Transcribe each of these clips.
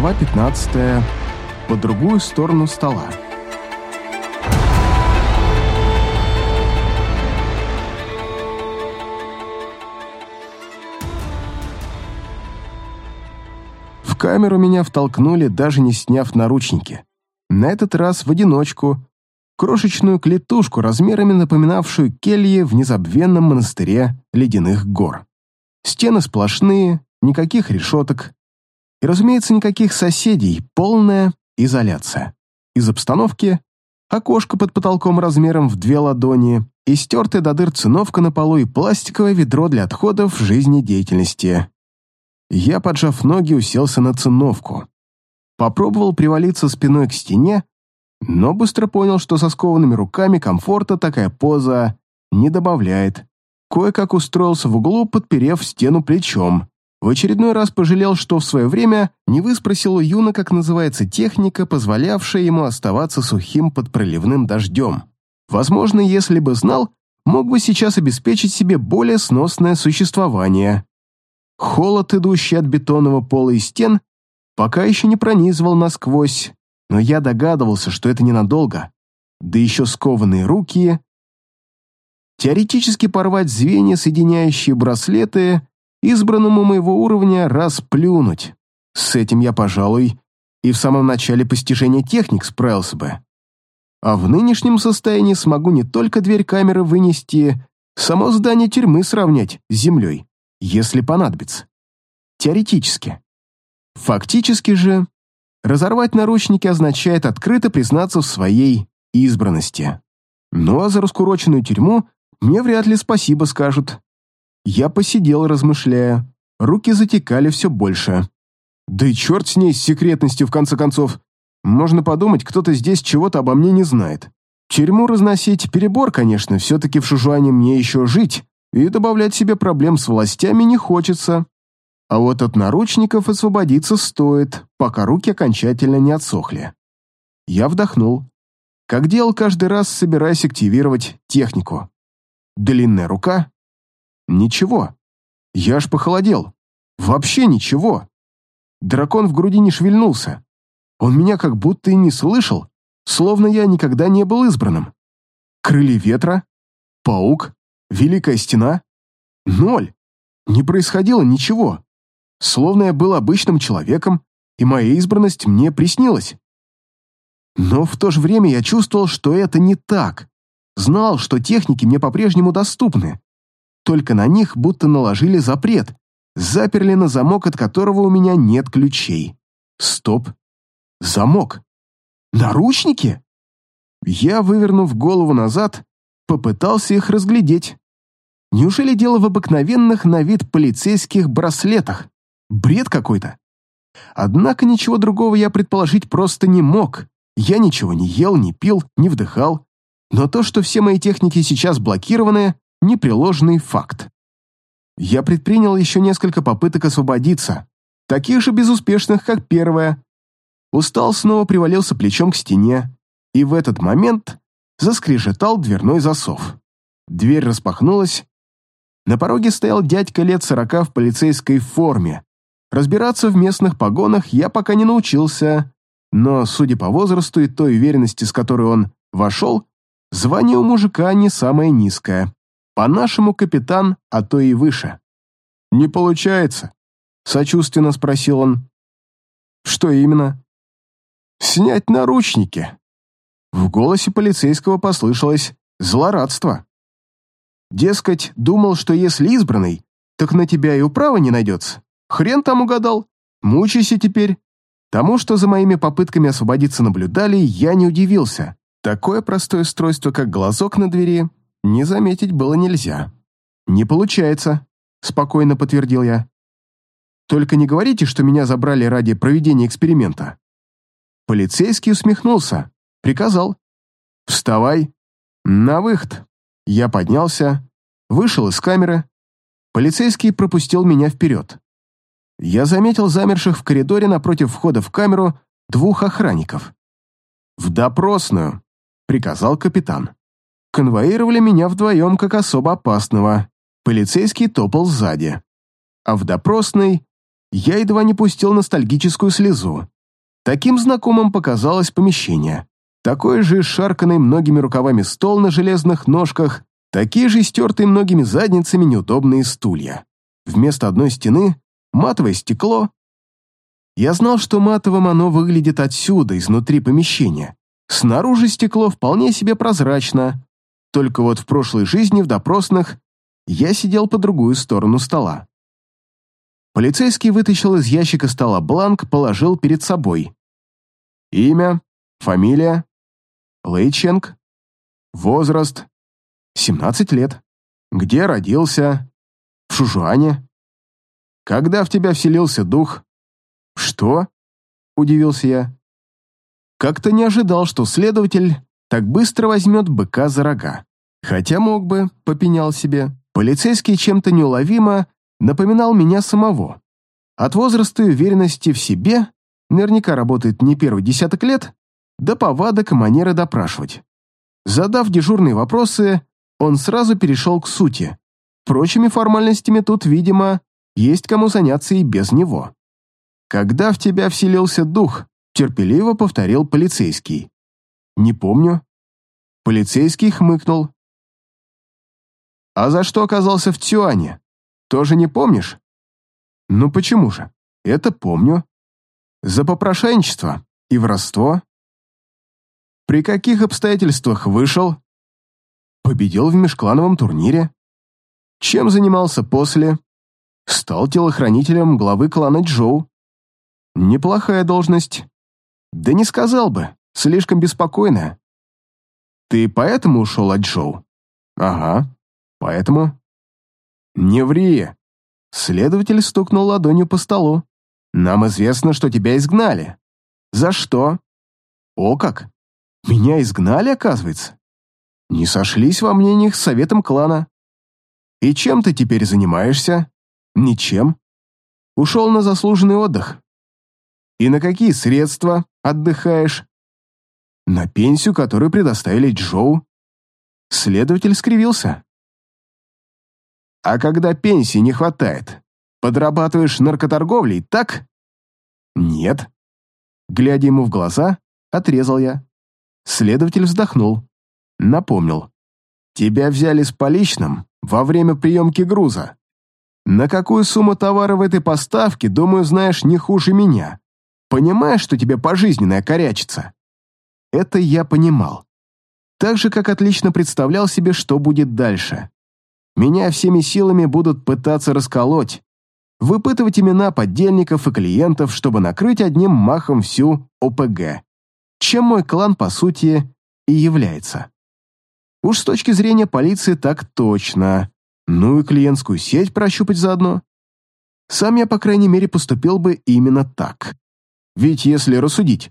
Глава 15. По другую сторону стола. В камеру меня втолкнули, даже не сняв наручники. На этот раз в одиночку, крошечную клетушку, размерами напоминавшую кельи в незабвенном монастыре ледяных гор. Стены сплошные, никаких решеток. И, разумеется, никаких соседей, полная изоляция. Из обстановки окошко под потолком размером в две ладони и стертая до дыр циновка на полу и пластиковое ведро для отходов жизнедеятельности. Я, поджав ноги, уселся на циновку. Попробовал привалиться спиной к стене, но быстро понял, что со скованными руками комфорта такая поза не добавляет. Кое-как устроился в углу, подперев стену плечом. В очередной раз пожалел, что в свое время не выспросил у Юна, как называется техника, позволявшая ему оставаться сухим под проливным дождем. Возможно, если бы знал, мог бы сейчас обеспечить себе более сносное существование. Холод, идущий от бетонного пола и стен, пока еще не пронизывал насквозь, но я догадывался, что это ненадолго. Да еще скованные руки. Теоретически порвать звенья, соединяющие браслеты, избранному моего уровня расплюнуть. С этим я, пожалуй, и в самом начале постижения техник справился бы. А в нынешнем состоянии смогу не только дверь камеры вынести, само здание тюрьмы сравнять с землей если понадобится. Теоретически. Фактически же, разорвать наручники означает открыто признаться в своей избранности. Ну а за раскуроченную тюрьму мне вряд ли спасибо скажут. Я посидел, размышляя. Руки затекали все больше. Да и черт с ней, с секретностью, в конце концов. Можно подумать, кто-то здесь чего-то обо мне не знает. Тюрьму разносить перебор, конечно, все-таки в Шужуане мне еще жить, и добавлять себе проблем с властями не хочется. А вот от наручников освободиться стоит, пока руки окончательно не отсохли. Я вдохнул. Как делал каждый раз, собираясь активировать технику. Длинная рука? Ничего. Я аж похолодел. Вообще ничего. Дракон в груди не шевельнулся. Он меня как будто и не слышал, словно я никогда не был избранным. Крылья ветра? Паук? Великая стена? Ноль. Не происходило ничего. Словно я был обычным человеком, и моя избранность мне приснилась. Но в то же время я чувствовал, что это не так. Знал, что техники мне по-прежнему доступны. Только на них будто наложили запрет, заперли на замок, от которого у меня нет ключей. Стоп. Замок. Наручники? Я, вывернув голову назад, попытался их разглядеть. Неужели дело в обыкновенных на вид полицейских браслетах? Бред какой-то. Однако ничего другого я предположить просто не мог. Я ничего не ел, не пил, не вдыхал. Но то, что все мои техники сейчас блокированы, непреложный факт. Я предпринял еще несколько попыток освободиться, таких же безуспешных, как первая. Устал, снова привалился плечом к стене, и в этот момент заскрежетал дверной засов. Дверь распахнулась, на пороге стоял дядька лет сорока в полицейской форме. Разбираться в местных погонах я пока не научился, но, судя по возрасту и той уверенности, с которой он вошел, звание у мужика не самое низкое. По-нашему капитан, а то и выше. «Не получается», — сочувственно спросил он. «Что именно?» «Снять наручники». В голосе полицейского послышалось злорадство. Дескать, думал, что если избранный, так на тебя и управа не найдется. Хрен там угадал. Мучайся теперь. Тому, что за моими попытками освободиться наблюдали, я не удивился. Такое простое устройство, как глазок на двери, не заметить было нельзя. «Не получается», — спокойно подтвердил я. «Только не говорите, что меня забрали ради проведения эксперимента». Полицейский усмехнулся, приказал. «Вставай. На выход». Я поднялся, вышел из камеры. Полицейский пропустил меня вперед. Я заметил замерших в коридоре напротив входа в камеру двух охранников. «В допросную», — приказал капитан. Конвоировали меня вдвоем как особо опасного. Полицейский топал сзади. А в допросной я едва не пустил ностальгическую слезу. Таким знакомым показалось помещение. Такой же шарканный многими рукавами стол на железных ножках, такие же стертые многими задницами неудобные стулья. Вместо одной стены — матовое стекло. Я знал, что матовым оно выглядит отсюда, изнутри помещения. Снаружи стекло вполне себе прозрачно, только вот в прошлой жизни в допросных я сидел по другую сторону стола. Полицейский вытащил из ящика стола бланк, положил перед собой. Имя, фамилия, Лейченг, возраст, 17 лет. Где родился? В Шужуане. Когда в тебя вселился дух? Что? Удивился я. Как-то не ожидал, что следователь так быстро возьмет быка за рога. Хотя мог бы, попенял себе. Полицейский чем-то неуловимо напоминал меня самого. От возраста и уверенности в себе наверняка работает не первый десяток лет, до повадок и манеры допрашивать. Задав дежурные вопросы, он сразу перешел к сути. Прочими формальностями тут, видимо, есть кому заняться и без него. «Когда в тебя вселился дух?» — терпеливо повторил полицейский. «Не помню». Полицейский хмыкнул. «А за что оказался в Тюане? Тоже не помнишь?» «Ну почему же? Это помню. За попрошайничество и воровство». «При каких обстоятельствах вышел?» «Победил в межклановом турнире». «Чем занимался после?» «Стал телохранителем главы клана Джоу». «Неплохая должность». «Да не сказал бы, слишком беспокойная». «Ты поэтому ушел от Джоу?» «Ага, поэтому...» «Не ври!» Следователь стукнул ладонью по столу. «Нам известно, что тебя изгнали». «За что?» «О как! Меня изгнали, оказывается?» «Не сошлись во мнениях с советом клана». «И чем ты теперь занимаешься?» «Ничем. Ушел на заслуженный отдых». «И на какие средства отдыхаешь?» «На пенсию, которую предоставили Джоу». Следователь скривился. А когда пенсии не хватает, подрабатываешь наркоторговлей, так? Нет. Глядя ему в глаза, отрезал я. Следователь вздохнул. Напомнил. Тебя взяли с поличным во время приемки груза. На какую сумму товара в этой поставке, думаю, знаешь не хуже меня. Понимаешь, что тебе пожизненная корячится? Это я понимал. Так же, как отлично представлял себе, что будет дальше. Меня всеми силами будут пытаться расколоть, выпытывать имена поддельников и клиентов, чтобы накрыть одним махом всю ОПГ, чем мой клан, по сути, и является. Уж с точки зрения полиции так точно. Ну и клиентскую сеть прощупать заодно. Сам я, по крайней мере, поступил бы именно так. Ведь если рассудить,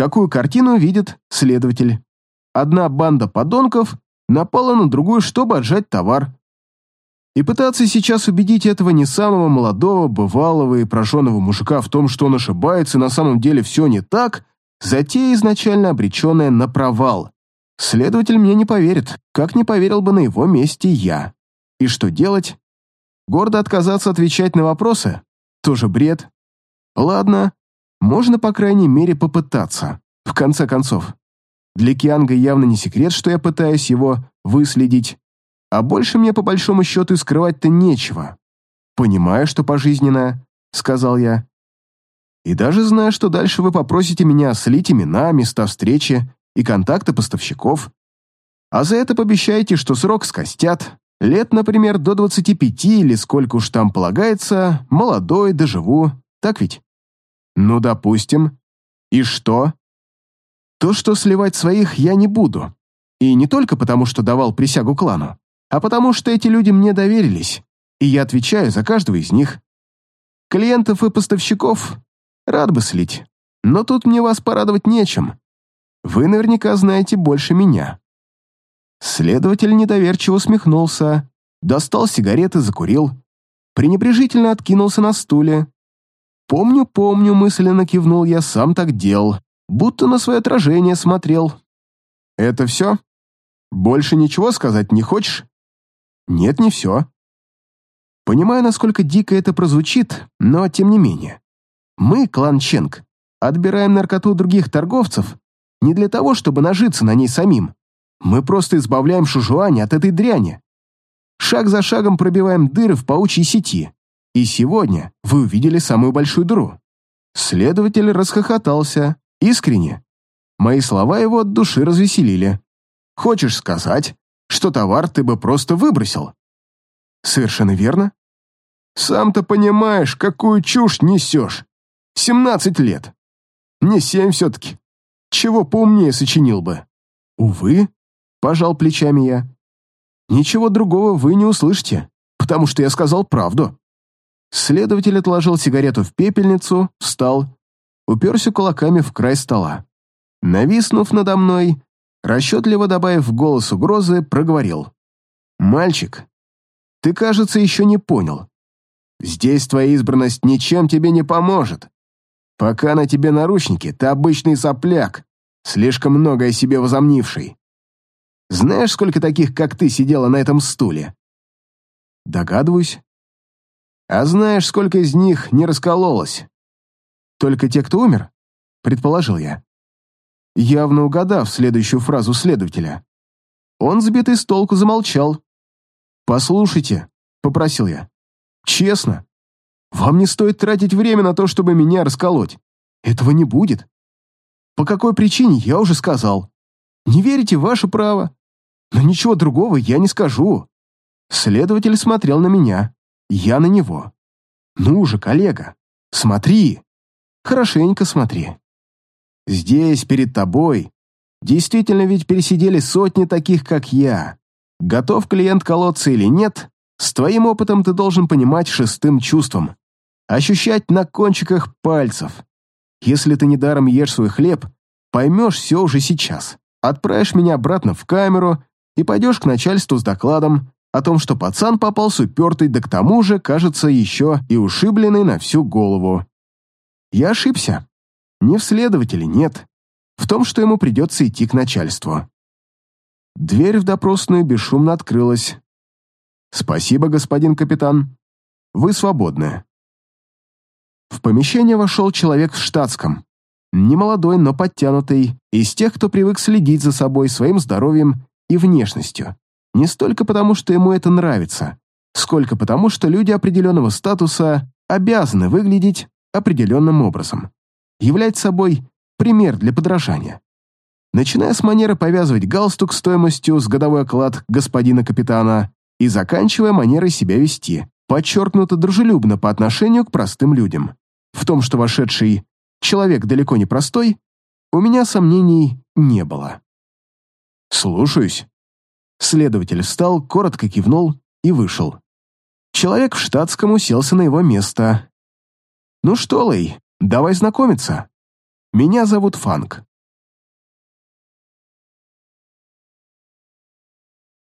какую картину видит следователь? Одна банда подонков напала на другую, чтобы отжать товар, и пытаться сейчас убедить этого не самого молодого, бывалого и прожженного мужика в том, что он ошибается и на самом деле все не так, затея изначально обреченная на провал. Следователь мне не поверит, как не поверил бы на его месте я. И что делать? Гордо отказаться отвечать на вопросы? Тоже бред. Ладно, можно, по крайней мере, попытаться. В конце концов. Для Кианга явно не секрет, что я пытаюсь его выследить. А больше мне по большому счету и скрывать-то нечего. Понимаю, что пожизненное, сказал я. И даже знаю, что дальше вы попросите меня слить имена, места встречи и контакты поставщиков. А за это пообещаете, что срок скостят. Лет, например, до 25 или сколько уж там полагается, молодой, доживу. Так ведь? Ну, допустим. И что? То, что сливать своих я не буду. И не только потому, что давал присягу клану а потому что эти люди мне доверились, и я отвечаю за каждого из них. Клиентов и поставщиков рад бы слить, но тут мне вас порадовать нечем. Вы наверняка знаете больше меня». Следователь недоверчиво усмехнулся, достал сигареты, закурил, пренебрежительно откинулся на стуле. «Помню, помню», — мысленно кивнул я, сам так делал, будто на свое отражение смотрел. «Это все? Больше ничего сказать не хочешь?» «Нет, не все». Понимаю, насколько дико это прозвучит, но тем не менее. Мы, клан Ченг, отбираем наркоту других торговцев не для того, чтобы нажиться на ней самим. Мы просто избавляем Шужуань от этой дряни. Шаг за шагом пробиваем дыры в паучьей сети. И сегодня вы увидели самую большую дыру. Следователь расхохотался, искренне. Мои слова его от души развеселили. Хочешь сказать, что товар ты бы просто выбросил? Совершенно верно. Сам-то понимаешь, какую чушь несешь. Семнадцать лет. Не семь все-таки. Чего поумнее сочинил бы? Увы, пожал плечами я. Ничего другого вы не услышите, потому что я сказал правду. Следователь отложил сигарету в пепельницу, встал, уперся кулаками в край стола. Нависнув надо мной, расчетливо добавив голос угрозы, проговорил. «Мальчик, ты, кажется, еще не понял. Здесь твоя избранность ничем тебе не поможет. Пока на тебе наручники, ты обычный сопляк, слишком много о себе возомнивший. Знаешь, сколько таких, как ты, сидело на этом стуле? Догадываюсь. А знаешь, сколько из них не раскололось? Только те, кто умер? Предположил я. Явно угадав следующую фразу следователя. Он, сбитый с толку, замолчал. «Послушайте», — попросил я. «Честно, вам не стоит тратить время на то, чтобы меня расколоть. Этого не будет. По какой причине, я уже сказал. Не верите, ваше право. Но ничего другого я не скажу. Следователь смотрел на меня, я на него. Ну же, коллега, смотри. Хорошенько смотри. Здесь, перед тобой, действительно ведь пересидели сотни таких, как я. Готов клиент колоться или нет, с твоим опытом ты должен понимать шестым чувством. Ощущать на кончиках пальцев. Если ты недаром ешь свой хлеб, поймешь все уже сейчас. Отправишь меня обратно в камеру и пойдешь к начальству с докладом о том, что пацан попался упертый, да к тому же, кажется, еще и ушибленный на всю голову. Я ошибся. Не в следователе, нет. В том, что ему придется идти к начальству. Дверь в допросную бесшумно открылась. «Спасибо, господин капитан. Вы свободны». В помещение вошел человек в штатском. Немолодой, но подтянутый, из тех, кто привык следить за собой, своим здоровьем и внешностью. Не столько потому, что ему это нравится, сколько потому, что люди определенного статуса обязаны выглядеть определенным образом. Являть собой пример для подражания. Начиная с манеры повязывать галстук стоимостью с годовой оклад господина капитана и заканчивая манерой себя вести, подчеркнуто дружелюбно по отношению к простым людям. В том, что вошедший человек далеко не простой, у меня сомнений не было. «Слушаюсь». Следователь встал, коротко кивнул и вышел. Человек в штатском уселся на его место. «Ну что, Лэй, давай знакомиться. Меня зовут Фанк.